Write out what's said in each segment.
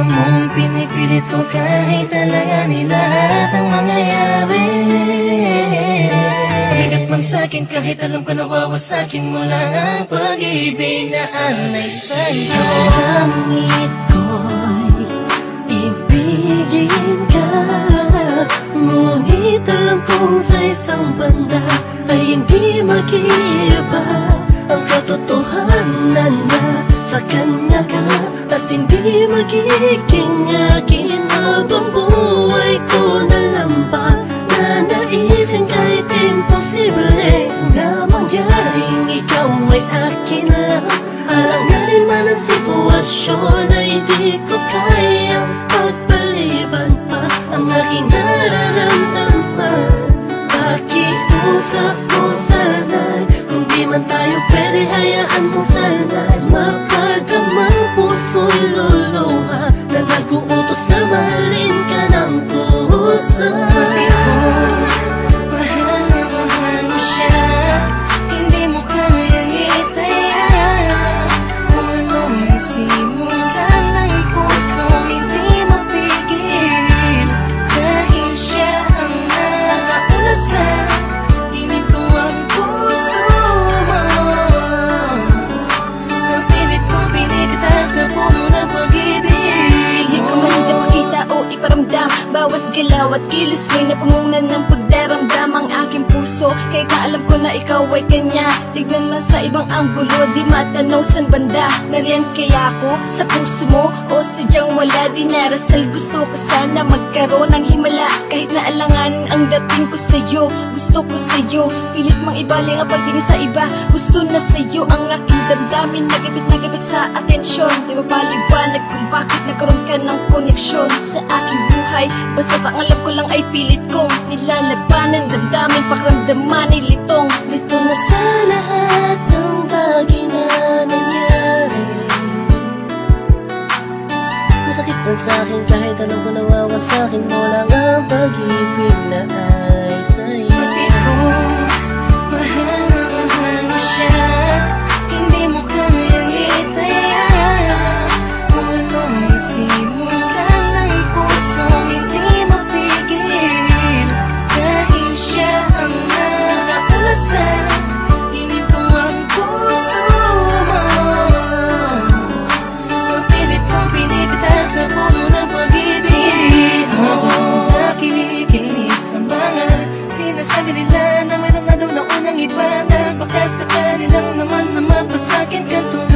mong pinipilit ko kahit alanganin lahat ang mangyayari. Bigat man sa'kin kahit alam ko nawawasakin mo lang ang pag-ibig na alay sa'yo. Langit ko'y ibigin ka Ngunit alam kong sa isang banda Ay hindi mag-iiba sana'y Mapadamang puso'y luluha Na nag-uutos na mahalin galaw at kilos mo'y napungunan ng pagdaramdam Ang aking puso. Kahit na alam ko na ikaw ay kanya. Tignan man sa ibang anggulo Di matanaw san banda. Nariyan kaya ako sa puso mo? O sadyang wala di narasal. Gusto ko sana magkaroon ng himala. Kahit na alanganin ang dating ko sa'yo Gusto ko sa'yo. Pilit mang ibaling ang pagtingin sa iba. Gusto na sa'yo ang aking damdamin. Nagibit nagibit sa atensyon. Di ba paliwanag kung bakit nagkaroon ka ng koneksyon Sa aking buhay? Basta't ang alam ko lang ay pilit kong Nilalabanan, damdamin, pakiramdaman ay litong. Lito na sa lahat ng bagay na nangyari. Masakit man sa'kin kahit alam ko nawawasakin mo lang ang pag-ibig Na mayroon na unang iba Dahil baka sakali lang naman na magpasakin ka tuluyan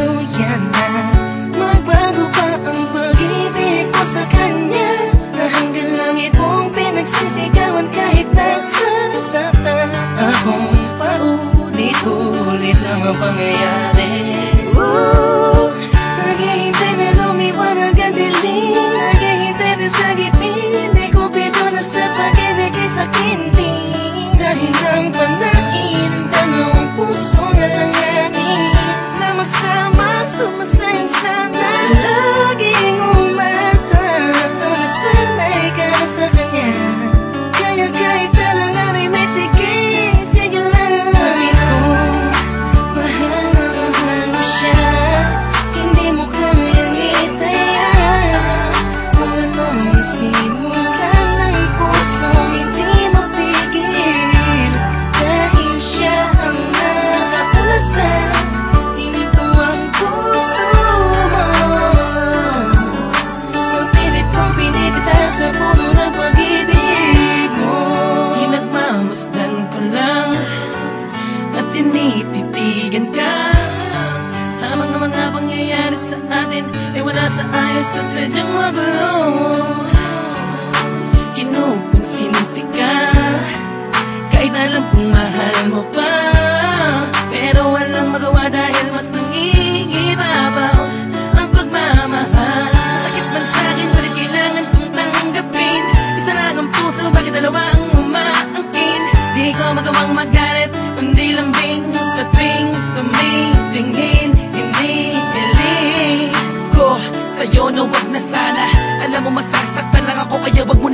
sa ayos at sadyang magulo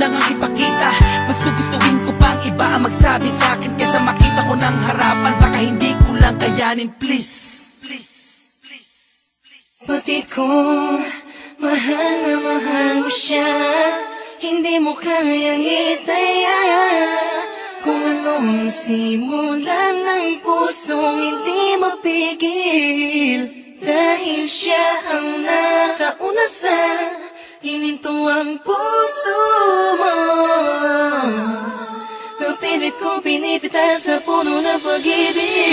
nang ang ipakita. Mas gugustuhin ko pang iba ang magsabi sa akin Kesa makita ko ng harapan. Baka hindi ko lang kayanin please. Please, please, please Batid ko, Mahal na mahal mo siya. Hindi mo kayang itaya. Kung anong simulan ng pusong hindi mapigil. Dahil siya ang nakauna sa Hininto ang puso mo Napilit kong pinipita sa puno ng pag-ibig mo